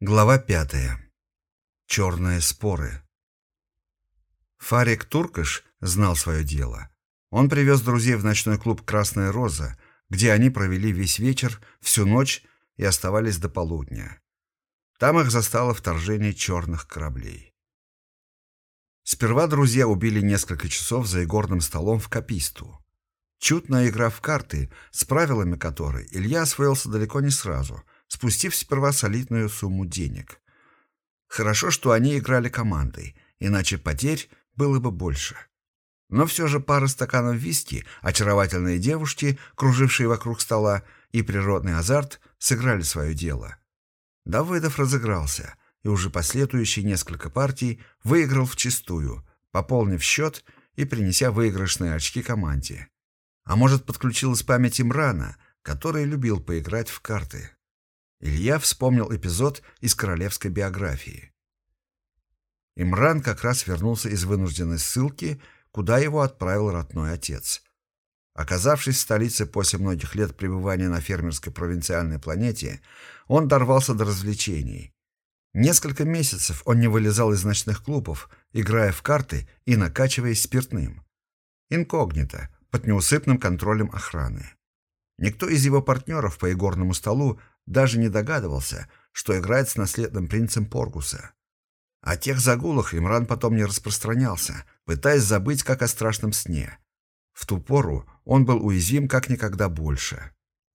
Глава пятая. Черные споры. Фарик Туркаш знал свое дело. Он привез друзей в ночной клуб «Красная роза», где они провели весь вечер, всю ночь и оставались до полудня. Там их застало вторжение черных кораблей. Сперва друзья убили несколько часов за игорным столом в Каписту. Чутная игра в карты, с правилами которой Илья освоился далеко не сразу — спустив сперва солидную сумму денег. Хорошо, что они играли командой, иначе потерь было бы больше. Но все же пара стаканов виски, очаровательные девушки, кружившие вокруг стола, и природный азарт сыграли свое дело. Давыдов разыгрался и уже последующие несколько партий выиграл вчистую, пополнив счет и принеся выигрышные очки команде. А может, подключилась память Имрана, который любил поиграть в карты. Илья вспомнил эпизод из королевской биографии. Имран как раз вернулся из вынужденной ссылки, куда его отправил родной отец. Оказавшись в столице после многих лет пребывания на фермерской провинциальной планете, он дорвался до развлечений. Несколько месяцев он не вылезал из ночных клубов, играя в карты и накачиваясь спиртным. Инкогнито, под неусыпным контролем охраны. Никто из его партнеров по игорному столу даже не догадывался, что играет с наследным принцем Поргуса. О тех загулах Имран потом не распространялся, пытаясь забыть как о страшном сне. В ту пору он был уязвим как никогда больше.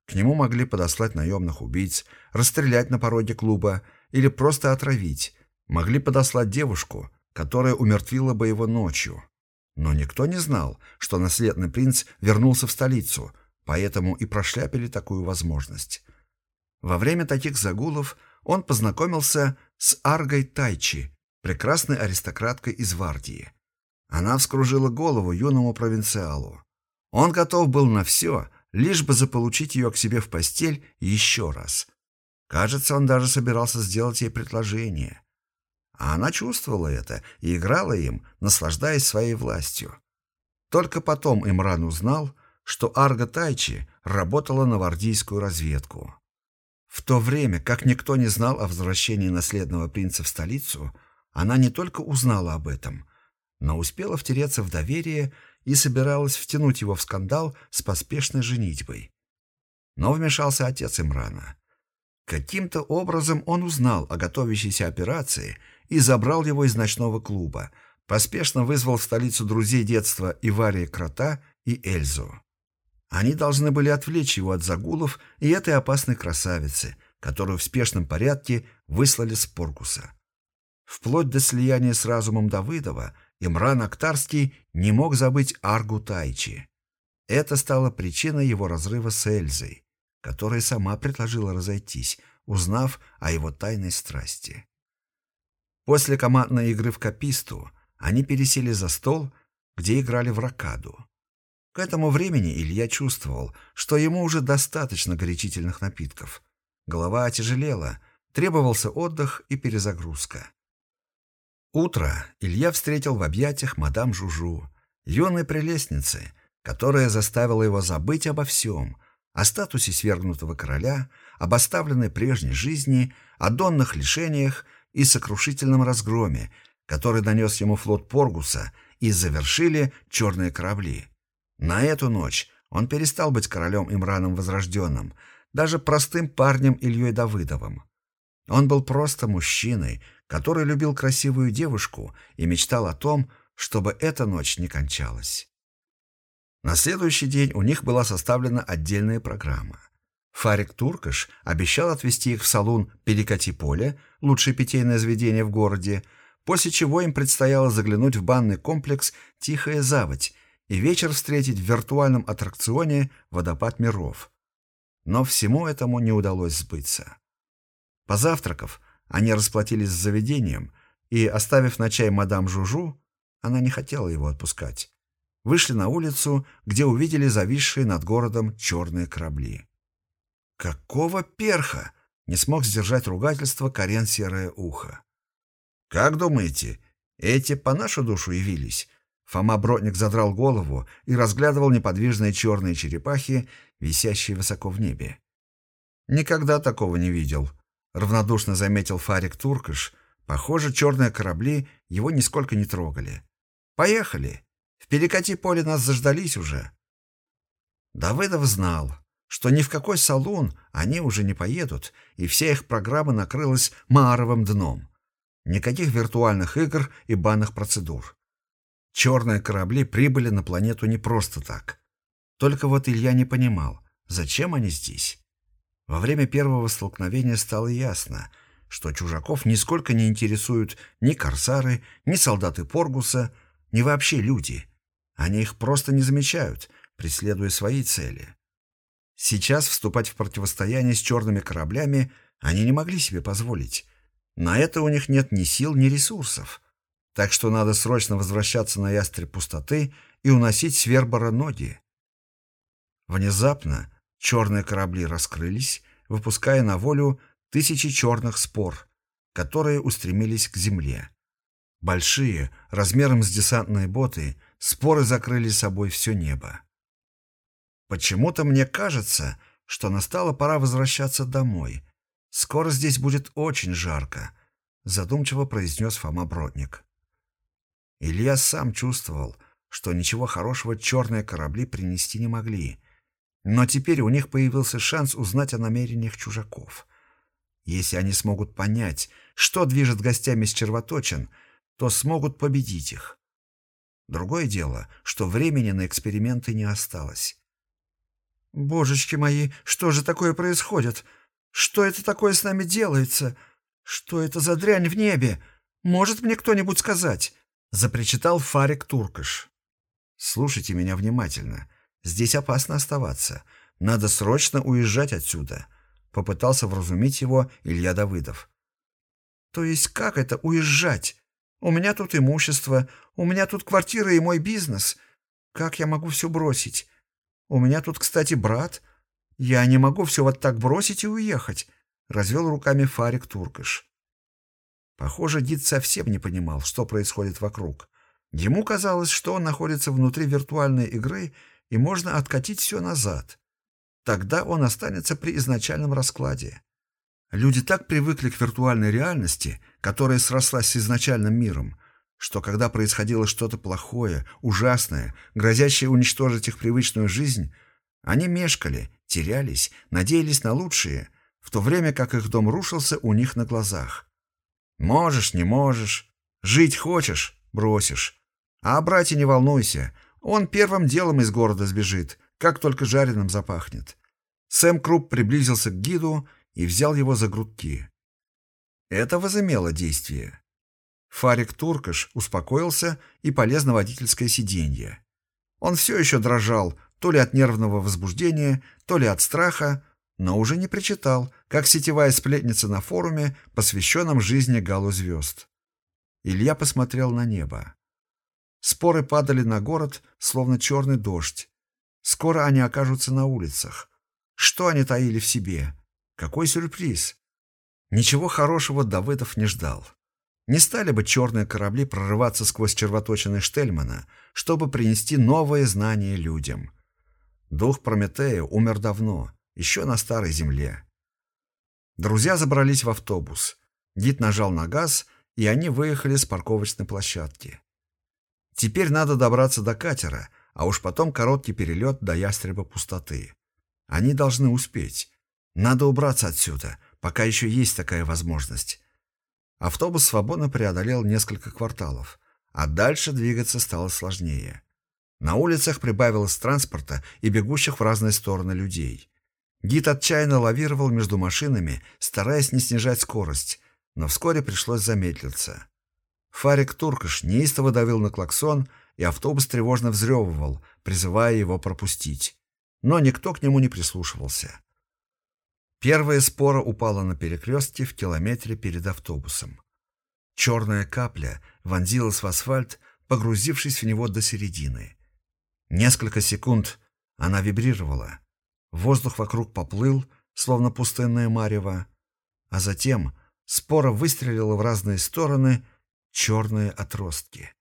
К нему могли подослать наемных убийц, расстрелять на пороге клуба или просто отравить. Могли подослать девушку, которая умертвила бы его ночью. Но никто не знал, что наследный принц вернулся в столицу, поэтому и прошляпили такую возможность. Во время таких загулов он познакомился с Аргой Тайчи, прекрасной аристократкой из Вардии. Она вскружила голову юному провинциалу. Он готов был на все, лишь бы заполучить ее к себе в постель еще раз. Кажется, он даже собирался сделать ей предложение. А она чувствовала это и играла им, наслаждаясь своей властью. Только потом Имран узнал, что Арга Тайчи работала на вардийскую разведку. В то время, как никто не знал о возвращении наследного принца в столицу, она не только узнала об этом, но успела втереться в доверие и собиралась втянуть его в скандал с поспешной женитьбой. Но вмешался отец Имрана. Каким-то образом он узнал о готовящейся операции и забрал его из ночного клуба, поспешно вызвал в столицу друзей детства Ивария Крота и Эльзу. Они должны были отвлечь его от загулов и этой опасной красавицы, которую в спешном порядке выслали с Поркуса. Вплоть до слияния с разумом Давыдова Имран Актарский не мог забыть Аргу Тайчи. Это стало причиной его разрыва с Эльзой, которая сама предложила разойтись, узнав о его тайной страсти. После командной игры в Каписту они пересели за стол, где играли в ракаду. К этому времени Илья чувствовал, что ему уже достаточно горячительных напитков. Голова отяжелела, требовался отдых и перезагрузка. Утро Илья встретил в объятиях мадам Жужу, юной прелестницы, которая заставила его забыть обо всем, о статусе свергнутого короля, об оставленной прежней жизни, о донных лишениях и сокрушительном разгроме, который нанес ему флот Поргуса и завершили черные корабли. На эту ночь он перестал быть королем Имраном Возрожденным, даже простым парнем Ильей Давыдовым. Он был просто мужчиной, который любил красивую девушку и мечтал о том, чтобы эта ночь не кончалась. На следующий день у них была составлена отдельная программа. Фарик Туркаш обещал отвезти их в салон «Перекати поле», лучшее питейное заведение в городе, после чего им предстояло заглянуть в банный комплекс «Тихая заводь», и вечер встретить в виртуальном аттракционе «Водопад миров». Но всему этому не удалось сбыться. Позавтракав, они расплатились с заведением, и, оставив на чай мадам Жужу, она не хотела его отпускать, вышли на улицу, где увидели зависшие над городом черные корабли. «Какого перха?» — не смог сдержать ругательство Карен Серое Ухо. «Как думаете, эти по нашу душу явились?» Фома Бродник задрал голову и разглядывал неподвижные черные черепахи, висящие высоко в небе. «Никогда такого не видел», равнодушно заметил Фарик Туркаш. Похоже, черные корабли его нисколько не трогали. Поехали. В перекати поле нас заждались уже. Давыдов знал, что ни в какой салон они уже не поедут, и вся их программа накрылась маровым дном. Никаких виртуальных игр и банных процедур. Черные корабли прибыли на планету не просто так. Только вот Илья не понимал, зачем они здесь. Во время первого столкновения стало ясно, что чужаков нисколько не интересуют ни корсары, ни солдаты Поргуса, ни вообще люди. Они их просто не замечают, преследуя свои цели. Сейчас вступать в противостояние с черными кораблями они не могли себе позволить. На это у них нет ни сил, ни ресурсов. Так что надо срочно возвращаться на ястреб пустоты и уносить с Вербора ноги. Внезапно черные корабли раскрылись, выпуская на волю тысячи черных спор, которые устремились к земле. Большие, размером с десантные боты, споры закрыли собой все небо. Почему-то мне кажется, что настала пора возвращаться домой. Скоро здесь будет очень жарко, задумчиво произнес Фома Бродник. Илья сам чувствовал, что ничего хорошего черные корабли принести не могли. Но теперь у них появился шанс узнать о намерениях чужаков. Если они смогут понять, что движет гостями с червоточин, то смогут победить их. Другое дело, что времени на эксперименты не осталось. «Божечки мои, что же такое происходит? Что это такое с нами делается? Что это за дрянь в небе? Может мне кто-нибудь сказать?» — запричитал Фарик Туркаш. «Слушайте меня внимательно. Здесь опасно оставаться. Надо срочно уезжать отсюда», — попытался вразумить его Илья Давыдов. «То есть как это уезжать? У меня тут имущество, у меня тут квартира и мой бизнес. Как я могу все бросить? У меня тут, кстати, брат. Я не могу все вот так бросить и уехать», — развел руками Фарик Туркаш. Похоже, Дид совсем не понимал, что происходит вокруг. Ему казалось, что он находится внутри виртуальной игры и можно откатить все назад. Тогда он останется при изначальном раскладе. Люди так привыкли к виртуальной реальности, которая срослась с изначальным миром, что когда происходило что-то плохое, ужасное, грозящее уничтожить их привычную жизнь, они мешкали, терялись, надеялись на лучшее, в то время как их дом рушился у них на глазах. Можешь, не можешь. Жить хочешь — бросишь. А о брате не волнуйся. Он первым делом из города сбежит, как только жареным запахнет. Сэм Круп приблизился к гиду и взял его за грудки. Это возымело действие. Фарик Туркаш успокоился и полез на водительское сиденье. Он все еще дрожал, то ли от нервного возбуждения, то ли от страха, но уже не причитал, как сетевая сплетница на форуме, посвященном жизни Галу звезд. Илья посмотрел на небо. Споры падали на город, словно черный дождь. Скоро они окажутся на улицах. Что они таили в себе? Какой сюрприз? Ничего хорошего Давыдов не ждал. Не стали бы черные корабли прорываться сквозь червоточины Штельмана, чтобы принести новые знания людям. Дух Прометея умер давно, еще на старой земле. Друзья забрались в автобус. Дид нажал на газ, и они выехали с парковочной площадки. Теперь надо добраться до катера, а уж потом короткий перелет до ястреба пустоты. Они должны успеть. Надо убраться отсюда, пока еще есть такая возможность. Автобус свободно преодолел несколько кварталов, а дальше двигаться стало сложнее. На улицах прибавилось транспорта и бегущих в разные стороны людей. Гид отчаянно лавировал между машинами, стараясь не снижать скорость, но вскоре пришлось замедлиться. Фарик Туркаш неистово давил на клаксон, и автобус тревожно взрёвывал, призывая его пропустить. Но никто к нему не прислушивался. Первая спора упала на перекрестке в километре перед автобусом. Черная капля вонзилась в асфальт, погрузившись в него до середины. Несколько секунд она вибрировала, Воздух вокруг поплыл, словно пустынное марево, а затем спора выстрелила в разные стороны черные отростки.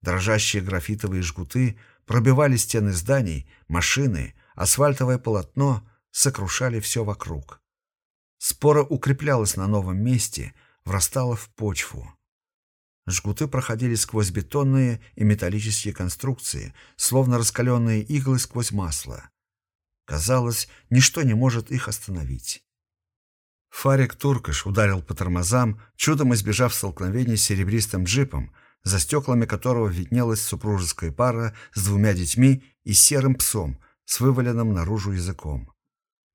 Дрожащие графитовые жгуты пробивали стены зданий, машины, асфальтовое полотно, сокрушали все вокруг. Спора укреплялась на новом месте, врастала в почву. Жгуты проходили сквозь бетонные и металлические конструкции, словно раскаленные иглы сквозь масло. Казалось, ничто не может их остановить. Фарик Туркаш ударил по тормозам, чудом избежав столкновения с серебристым джипом, за стеклами которого виднелась супружеская пара с двумя детьми и серым псом с вываленным наружу языком.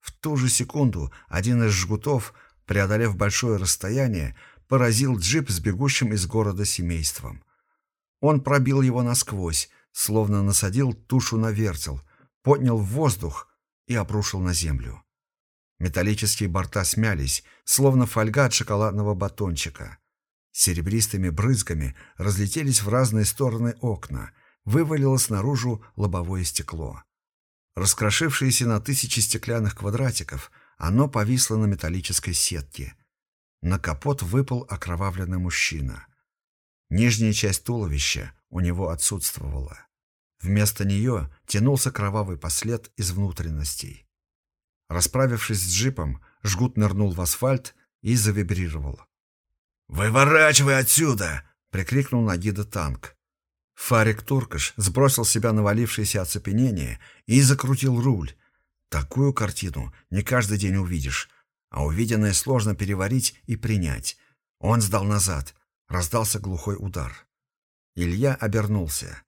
В ту же секунду один из жгутов, преодолев большое расстояние, поразил джип с бегущим из города семейством. Он пробил его насквозь, словно насадил тушу на вертел, поднял в воздух и обрушил на землю. Металлические борта смялись, словно фольга от шоколадного батончика. Серебристыми брызгами разлетелись в разные стороны окна, вывалилось наружу лобовое стекло. Раскрошившееся на тысячи стеклянных квадратиков, оно повисло на металлической сетке. На капот выпал окровавленный мужчина. Нижняя часть туловища у него отсутствовала. Вместо нее тянулся кровавый послед из внутренностей. Расправившись с джипом, жгут нырнул в асфальт и завибрировал. «Выворачивай отсюда!» — прикрикнул на гида танк. Фарик Туркаш сбросил с себя навалившееся оцепенение и закрутил руль. Такую картину не каждый день увидишь, а увиденное сложно переварить и принять. Он сдал назад. Раздался глухой удар. Илья обернулся.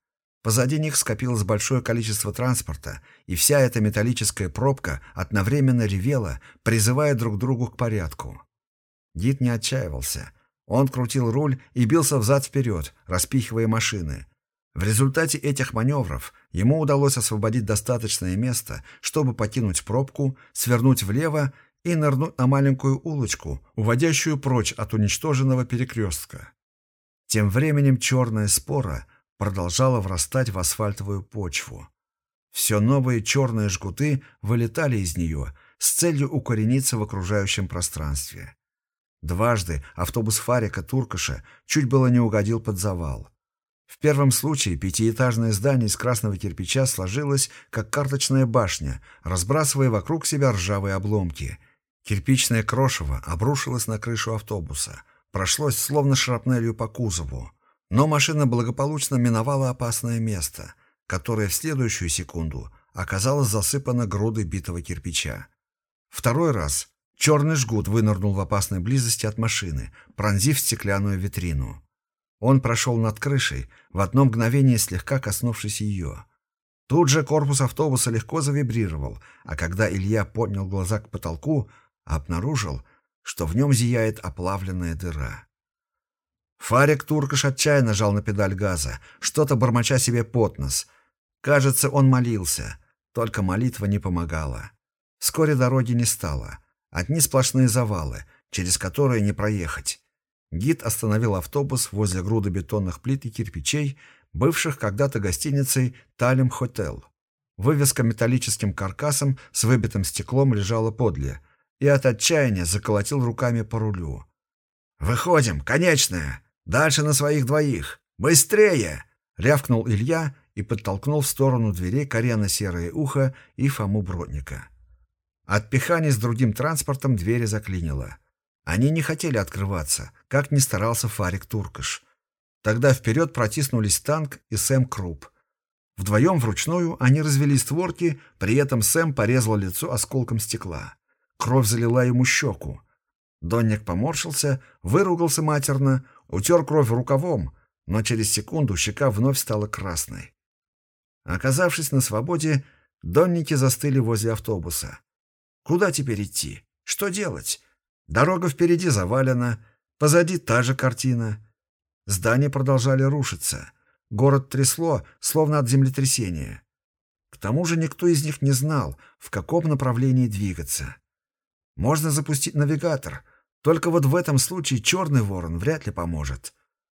Позади них скопилось большое количество транспорта, и вся эта металлическая пробка одновременно ревела, призывая друг другу к порядку. Гид не отчаивался. Он крутил руль и бился взад-вперед, распихивая машины. В результате этих маневров ему удалось освободить достаточное место, чтобы покинуть пробку, свернуть влево и нырнуть на маленькую улочку, уводящую прочь от уничтоженного перекрестка. Тем временем черная спора — продолжала врастать в асфальтовую почву. Все новые черные жгуты вылетали из нее с целью укорениться в окружающем пространстве. Дважды автобус Фарика Туркаша чуть было не угодил под завал. В первом случае пятиэтажное здание из красного кирпича сложилось, как карточная башня, разбрасывая вокруг себя ржавые обломки. Кирпичное крошево обрушилось на крышу автобуса, прошлось словно шрапнелью по кузову. Но машина благополучно миновала опасное место, которое в следующую секунду оказалось засыпано грудой битого кирпича. Второй раз черный жгут вынырнул в опасной близости от машины, пронзив стеклянную витрину. Он прошел над крышей, в одно мгновение слегка коснувшись ее. Тут же корпус автобуса легко завибрировал, а когда Илья поднял глаза к потолку, обнаружил, что в нем зияет оплавленная дыра. Фарик Туркаш отчаянно жал на педаль газа, что-то бормоча себе под нос. Кажется, он молился, только молитва не помогала. Вскоре дороги не стало. Одни сплошные завалы, через которые не проехать. Гид остановил автобус возле груды бетонных плит и кирпичей, бывших когда-то гостиницей «Талим Хотел». Вывеска металлическим каркасом с выбитым стеклом лежала подле, и от отчаяния заколотил руками по рулю. «Выходим, конечная!» Дальше на своих двоих! Быстрее!» — рявкнул Илья и подтолкнул в сторону дверей коренно-серое ухо и Фому Бродника. От пихания с другим транспортом двери заклинило. Они не хотели открываться, как ни старался Фарик Туркаш. Тогда вперед протиснулись танк и Сэм Круп. Вдвоем вручную они развели створки, при этом Сэм порезал лицо осколком стекла. Кровь залила ему щеку. Донник поморщился, выругался матерно, утер кровь рукавом, но через секунду щека вновь стала красной. Оказавшись на свободе, донники застыли возле автобуса. Куда теперь идти? Что делать? Дорога впереди завалена, позади та же картина. Здания продолжали рушиться. Город трясло, словно от землетрясения. К тому же никто из них не знал, в каком направлении двигаться. Можно запустить навигатор — только вот в этом случае черный ворон вряд ли поможет.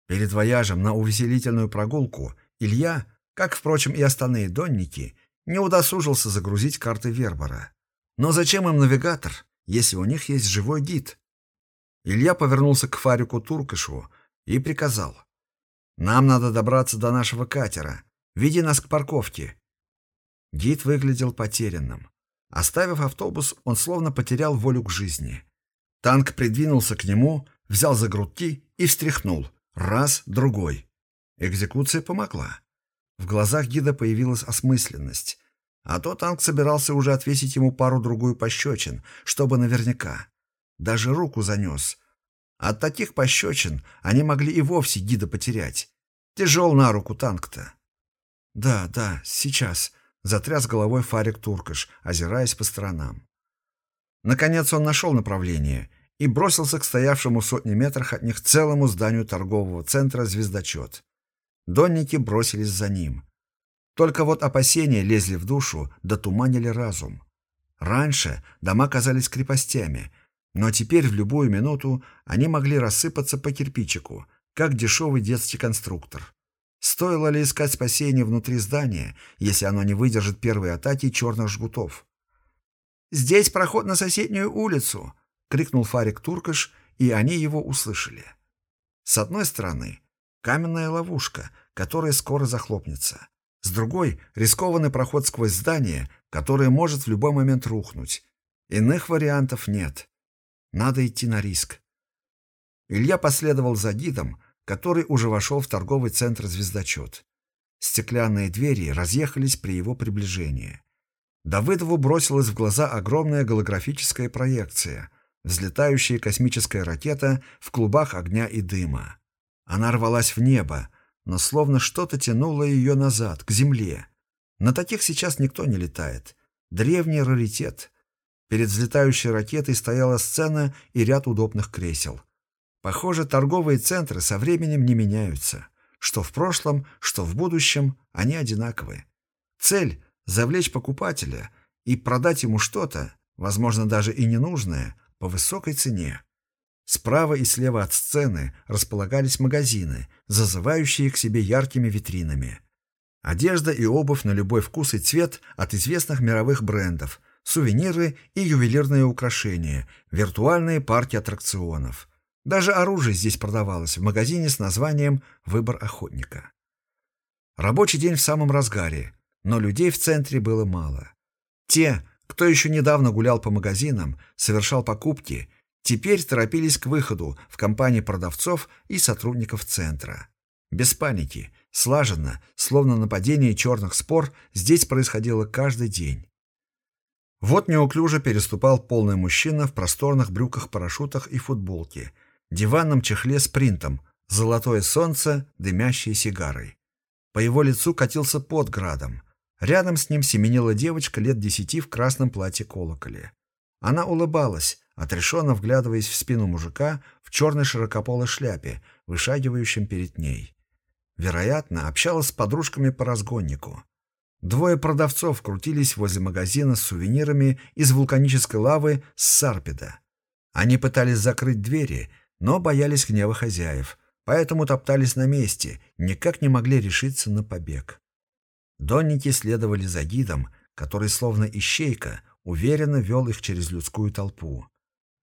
Перед вояжем на увеселительную прогулку Илья, как, впрочем, и остальные донники, не удосужился загрузить карты Вербора. Но зачем им навигатор, если у них есть живой гид? Илья повернулся к Фарику Туркышу и приказал. «Нам надо добраться до нашего катера. Веди нас к парковке». Гид выглядел потерянным. Оставив автобус, он словно потерял волю к жизни. Танк придвинулся к нему, взял за грудки и встряхнул. Раз, другой. Экзекуция помогла. В глазах гида появилась осмысленность. А то танк собирался уже отвесить ему пару-другую пощечин, чтобы наверняка. Даже руку занес. От таких пощечин они могли и вовсе гида потерять. Тяжел на руку танк-то. «Да, да, сейчас», — затряс головой Фарик Туркаш, озираясь по сторонам. Наконец он нашел направление и бросился к стоявшему сотни метрах от них целому зданию торгового центра «Звездочет». Донники бросились за ним. Только вот опасения лезли в душу, да туманили разум. Раньше дома казались крепостями, но теперь в любую минуту они могли рассыпаться по кирпичику, как дешевый детский конструктор. Стоило ли искать спасение внутри здания, если оно не выдержит первой атаки черных жгутов? «Здесь проход на соседнюю улицу!» — крикнул Фарик Туркаш, и они его услышали. С одной стороны, каменная ловушка, которая скоро захлопнется. С другой — рискованный проход сквозь здание, которое может в любой момент рухнуть. Иных вариантов нет. Надо идти на риск. Илья последовал за гидом, который уже вошел в торговый центр «Звездочет». Стеклянные двери разъехались при его приближении. Давыдову бросилась в глаза огромная голографическая проекция, взлетающая космическая ракета в клубах огня и дыма. Она рвалась в небо, но словно что-то тянуло ее назад, к земле. На таких сейчас никто не летает. Древний раритет. Перед взлетающей ракетой стояла сцена и ряд удобных кресел. Похоже, торговые центры со временем не меняются. Что в прошлом, что в будущем, они одинаковые. Цель завлечь покупателя и продать ему что-то, возможно, даже и ненужное, по высокой цене. Справа и слева от сцены располагались магазины, зазывающие к себе яркими витринами. Одежда и обувь на любой вкус и цвет от известных мировых брендов, сувениры и ювелирные украшения, виртуальные парки аттракционов. Даже оружие здесь продавалось в магазине с названием «Выбор охотника». Рабочий день в самом разгаре, но людей в центре было мало. Те, кто еще недавно гулял по магазинам, совершал покупки, теперь торопились к выходу в компании продавцов и сотрудников центра. Без паники, слаженно, словно нападение черных спор, здесь происходило каждый день. Вот неуклюже переступал полный мужчина в просторных брюках-парашютах и футболке, диванном чехле с принтом, золотое солнце, дымящей сигарой. По его лицу катился под градом. Рядом с ним семенила девочка лет десяти в красном платье колоколе. Она улыбалась, отрешенно вглядываясь в спину мужика в черной широкополой шляпе, вышагивающем перед ней. Вероятно, общалась с подружками по разгоннику. Двое продавцов крутились возле магазина с сувенирами из вулканической лавы с Сарпеда. Они пытались закрыть двери, но боялись гнева хозяев, поэтому топтались на месте, никак не могли решиться на побег. Донники следовали за гидом, который, словно ищейка, уверенно вел их через людскую толпу.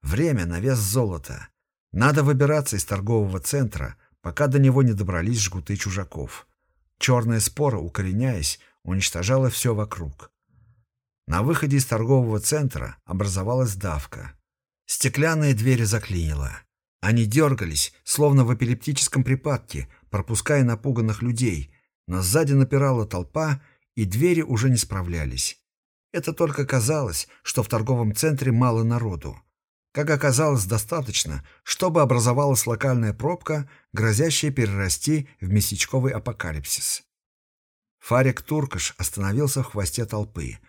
Время на вес золота. Надо выбираться из торгового центра, пока до него не добрались жгуты чужаков. Черная спора, укореняясь, уничтожала все вокруг. На выходе из торгового центра образовалась давка. Стеклянные двери заклинило. Они дергались, словно в эпилептическом припадке, пропуская напуганных людей, но сзади напирала толпа, и двери уже не справлялись. Это только казалось, что в торговом центре мало народу. Как оказалось, достаточно, чтобы образовалась локальная пробка, грозящая перерасти в местечковый апокалипсис. Фарик Туркаш остановился в хвосте толпы.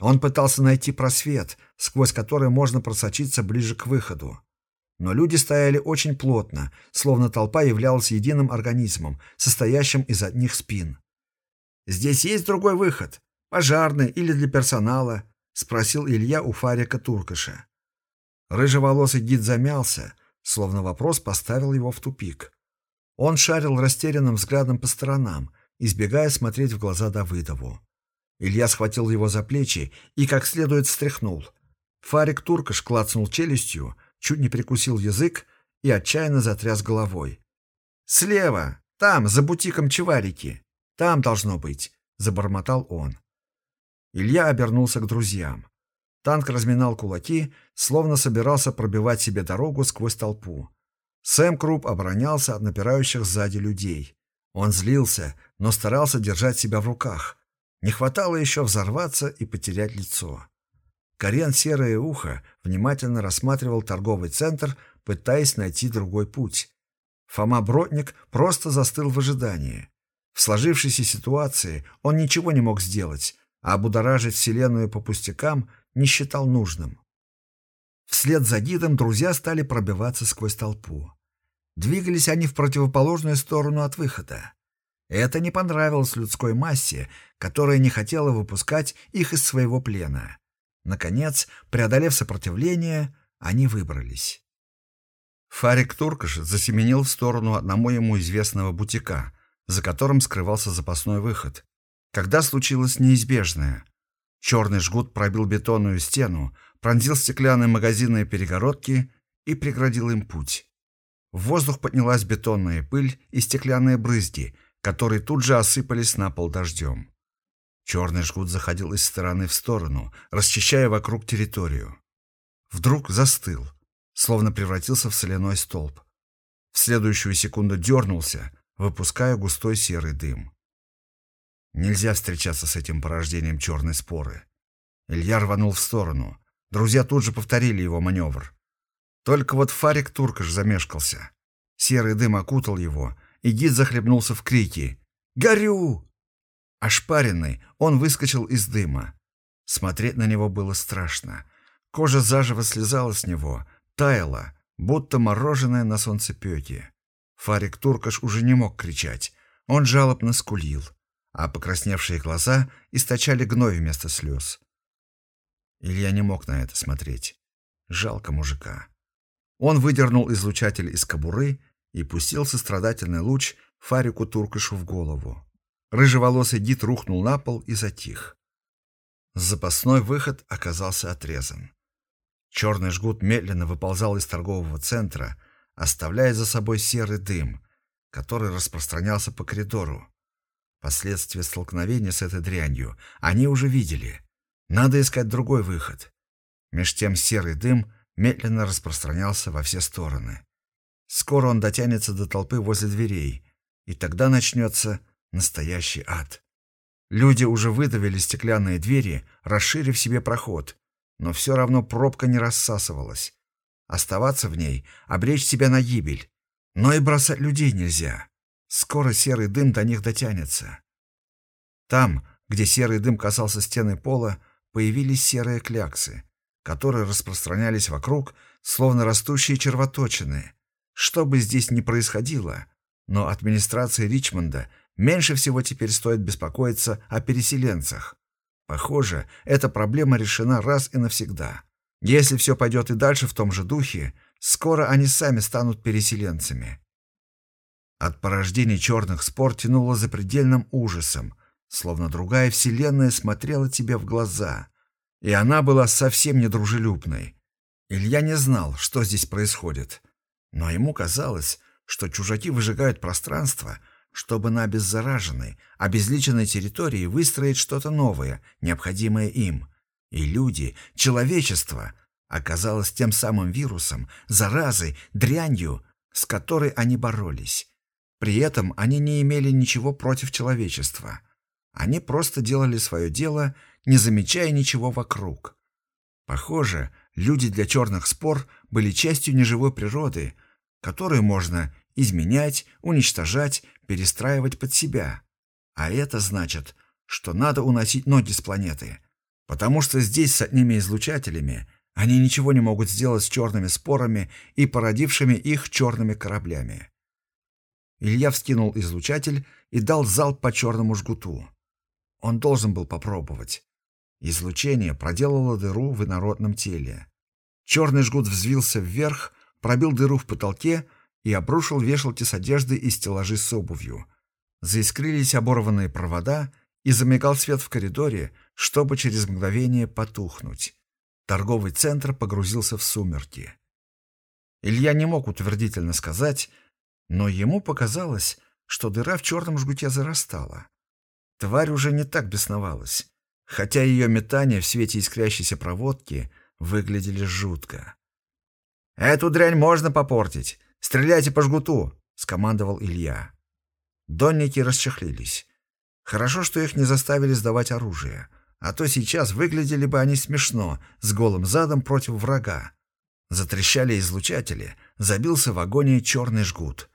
Он пытался найти просвет, сквозь который можно просочиться ближе к выходу. Но люди стояли очень плотно, словно толпа являлась единым организмом, состоящим из одних спин. «Здесь есть другой выход? Пожарный или для персонала?» — спросил Илья у Фарика Туркаша. Рыжеволосый гид замялся, словно вопрос поставил его в тупик. Он шарил растерянным взглядом по сторонам, избегая смотреть в глаза Давыдову. Илья схватил его за плечи и как следует встряхнул. Фарик Туркаш клацнул челюстью, чуть не прикусил язык и отчаянно затряс головой. «Слева! Там, за бутиком Чеварики! Там должно быть!» — забормотал он. Илья обернулся к друзьям. Танк разминал кулаки, словно собирался пробивать себе дорогу сквозь толпу. Сэм Круп оборонялся от напирающих сзади людей. Он злился, но старался держать себя в руках. Не хватало еще взорваться и потерять лицо. Карен Серое Ухо внимательно рассматривал торговый центр, пытаясь найти другой путь. Фома Бродник просто застыл в ожидании. В сложившейся ситуации он ничего не мог сделать, а обудоражить Вселенную по пустякам не считал нужным. Вслед за гидом друзья стали пробиваться сквозь толпу. Двигались они в противоположную сторону от выхода. Это не понравилось людской массе, которая не хотела выпускать их из своего плена. Наконец, преодолев сопротивление, они выбрались. Фарик Туркаш засеменил в сторону одному ему известного бутика, за которым скрывался запасной выход. Когда случилось неизбежное. Черный жгут пробил бетонную стену, пронзил стеклянные магазинные перегородки и преградил им путь. В воздух поднялась бетонная пыль и стеклянные брызги, которые тут же осыпались на пол дождем. Черный жгут заходил из стороны в сторону, расчищая вокруг территорию. Вдруг застыл, словно превратился в соляной столб. В следующую секунду дернулся, выпуская густой серый дым. Нельзя встречаться с этим порождением черной споры. Илья рванул в сторону. Друзья тут же повторили его маневр. Только вот Фарик Туркаш замешкался. Серый дым окутал его, и гид захлебнулся в крики «Горю!». Ошпаренный, он выскочил из дыма. Смотреть на него было страшно. Кожа заживо слезала с него, таяла, будто мороженое на солнцепёке. Фарик Туркаш уже не мог кричать. Он жалобно скулил, а покрасневшие глаза источали гной вместо слез. Илья не мог на это смотреть. Жалко мужика. Он выдернул излучатель из кобуры и пустил сострадательный луч Фарику Туркашу в голову. Рыжеволосый гид рухнул на пол и затих. Запасной выход оказался отрезан. Черный жгут медленно выползал из торгового центра, оставляя за собой серый дым, который распространялся по коридору. Последствия столкновения с этой дрянью они уже видели. Надо искать другой выход. Меж тем серый дым медленно распространялся во все стороны. Скоро он дотянется до толпы возле дверей, и тогда начнется настоящий ад. Люди уже выдавили стеклянные двери, расширив себе проход, но все равно пробка не рассасывалась. Оставаться в ней, обречь себя на гибель. Но и бросать людей нельзя. Скоро серый дым до них дотянется. Там, где серый дым касался стены пола, появились серые кляксы, которые распространялись вокруг, словно растущие червоточины. Что бы здесь ни происходило, но администрации Ричмонда меньше всего теперь стоит беспокоиться о переселенцах. Похоже, эта проблема решена раз и навсегда. Если все пойдет и дальше в том же духе, скоро они сами станут переселенцами. От порождения черных спор тянуло запредельным ужасом, словно другая вселенная смотрела тебе в глаза, и она была совсем недружелюбной. Илья не знал, что здесь происходит, но ему казалось, что чужаки выжигают пространство, чтобы на обеззараженной, обезличенной территории выстроить что-то новое, необходимое им. И люди, человечество, оказалось тем самым вирусом, заразой, дрянью, с которой они боролись. При этом они не имели ничего против человечества. Они просто делали свое дело, не замечая ничего вокруг. Похоже, люди для черных спор были частью неживой природы, которую можно изменять, уничтожать, перестраивать под себя. А это значит, что надо уносить ноги с планеты, потому что здесь с одними излучателями они ничего не могут сделать с черными спорами и породившими их черными кораблями. Илья вскинул излучатель и дал залп по черному жгуту. Он должен был попробовать. Излучение проделало дыру в инородном теле. Черный жгут взвился вверх, пробил дыру в потолке и обрушил вешалки с одеждой и стеллажи с обувью. Заискрились оборванные провода, и замигал свет в коридоре, чтобы через мгновение потухнуть. Торговый центр погрузился в сумерки. Илья не мог утвердительно сказать, но ему показалось, что дыра в черном жгуте зарастала. Тварь уже не так бесновалась, хотя ее метания в свете искрящейся проводки выглядели жутко. «Эту дрянь можно попортить! Стреляйте по жгуту!» — скомандовал Илья. Донники расчехлились. Хорошо, что их не заставили сдавать оружие, а то сейчас выглядели бы они смешно, с голым задом против врага. Затрещали излучатели, забился в агонии черный жгут.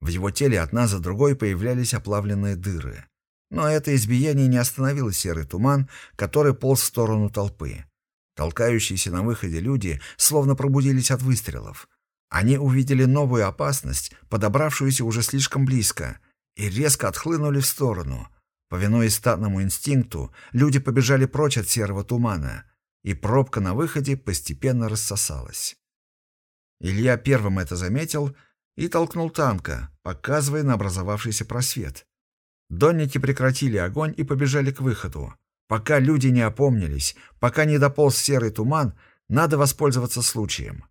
В его теле одна за другой появлялись оплавленные дыры. Но это избиение не остановило серый туман, который полз в сторону толпы. Толкающиеся на выходе люди словно пробудились от выстрелов. Они увидели новую опасность, подобравшуюся уже слишком близко, и резко отхлынули в сторону. Повинуясь статному инстинкту, люди побежали прочь от серого тумана, и пробка на выходе постепенно рассосалась. Илья первым это заметил и толкнул танка, показывая на образовавшийся просвет. Донники прекратили огонь и побежали к выходу. Пока люди не опомнились, пока не дополз серый туман, надо воспользоваться случаем.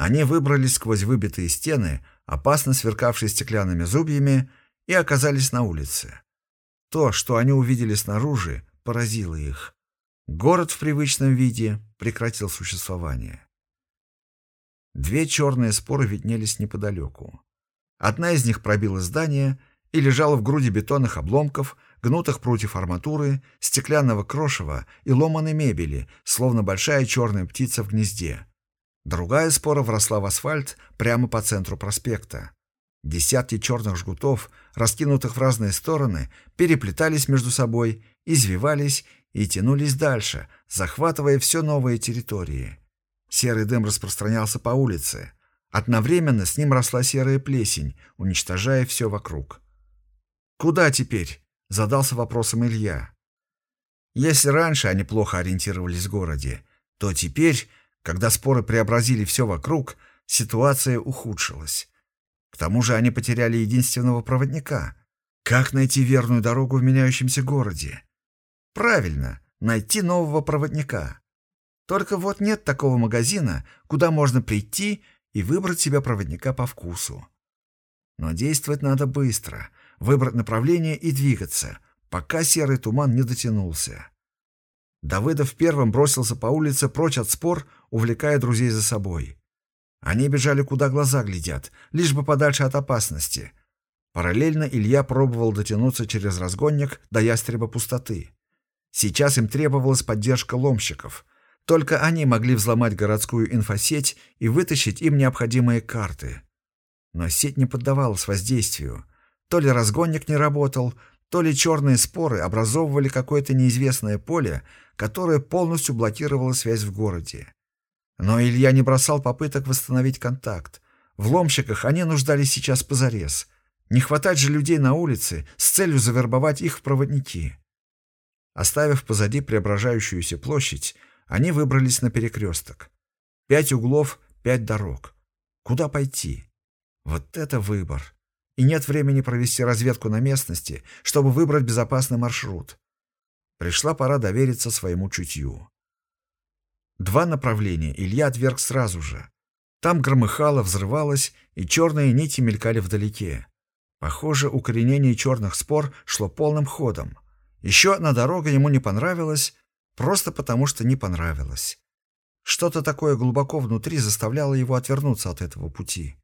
Они выбрались сквозь выбитые стены, опасно сверкавшие стеклянными зубьями, и оказались на улице. То, что они увидели снаружи, поразило их. Город в привычном виде прекратил существование. Две черные споры виднелись неподалеку. Одна из них пробила здание и лежала в груди бетонных обломков, гнутых прутьев арматуры, стеклянного крошева и ломаной мебели, словно большая черная птица в гнезде. Другая спора вросла в асфальт прямо по центру проспекта. Десятки черных жгутов, раскинутых в разные стороны, переплетались между собой, извивались и тянулись дальше, захватывая все новые территории. Серый дым распространялся по улице. Одновременно с ним росла серая плесень, уничтожая все вокруг. «Куда теперь?» — задался вопросом Илья. Если раньше они плохо ориентировались в городе, то теперь, когда споры преобразили все вокруг, ситуация ухудшилась. К тому же они потеряли единственного проводника. Как найти верную дорогу в меняющемся городе? Правильно, найти нового проводника. Только вот нет такого магазина, куда можно прийти и выбрать себе проводника по вкусу. Но действовать надо быстро, выбрать направление и двигаться, пока серый туман не дотянулся. Давыдов первым бросился по улице прочь от спор, увлекая друзей за собой. Они бежали, куда глаза глядят, лишь бы подальше от опасности. Параллельно Илья пробовал дотянуться через разгонник до ястреба пустоты. Сейчас им требовалась поддержка ломщиков. Только они могли взломать городскую инфосеть и вытащить им необходимые карты. Но сеть не поддавалась воздействию. То ли разгонник не работал, то ли черные споры образовывали какое-то неизвестное поле, которое полностью блокировало связь в городе. Но Илья не бросал попыток восстановить контакт. В ломщиках они нуждались сейчас позарез. Не хватать же людей на улице с целью завербовать их в проводники. Оставив позади преображающуюся площадь, они выбрались на перекресток. Пять углов, пять дорог. Куда пойти? Вот это выбор. И нет времени провести разведку на местности, чтобы выбрать безопасный маршрут. Пришла пора довериться своему чутью. Два направления Илья отверг сразу же. Там громыхало, взрывалось, и черные нити мелькали вдалеке. Похоже, укоренение черных спор шло полным ходом. Еще одна дорога ему не понравилась, просто потому что не понравилась. Что-то такое глубоко внутри заставляло его отвернуться от этого пути.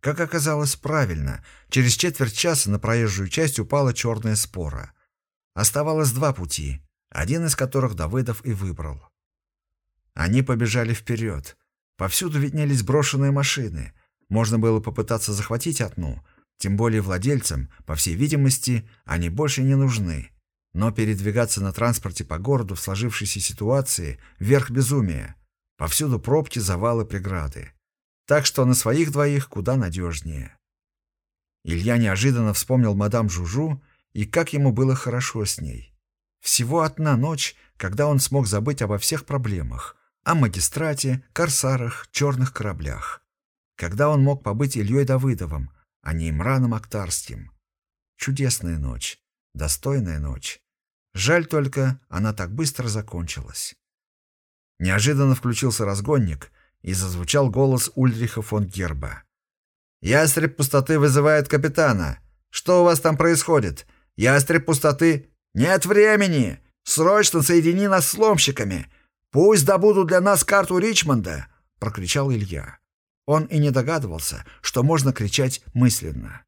Как оказалось правильно, через четверть часа на проезжую часть упала черная спора. Оставалось два пути, один из которых Давыдов и выбрал. Они побежали вперед. Повсюду виднелись брошенные машины. Можно было попытаться захватить одну, тем более владельцам, по всей видимости, они больше не нужны. Но передвигаться на транспорте по городу в сложившейся ситуации – верх безумия. Повсюду пробки, завалы, преграды. Так что на своих двоих куда надежнее. Илья неожиданно вспомнил мадам Жужу и как ему было хорошо с ней. Всего одна ночь, когда он смог забыть обо всех проблемах, о магистрате, корсарах, черных кораблях. Когда он мог побыть Ильей Давыдовым, а не Имраном Актарским. Чудесная ночь, достойная ночь. Жаль только, она так быстро закончилась. Неожиданно включился разгонник, и зазвучал голос Ульриха фон Герба. «Ястреб пустоты вызывает капитана. Что у вас там происходит? Ястреб пустоты? Нет времени! Срочно соедини нас с ломщиками! Пусть добудут для нас карту Ричмонда!» — прокричал Илья. Он и не догадывался, что можно кричать мысленно.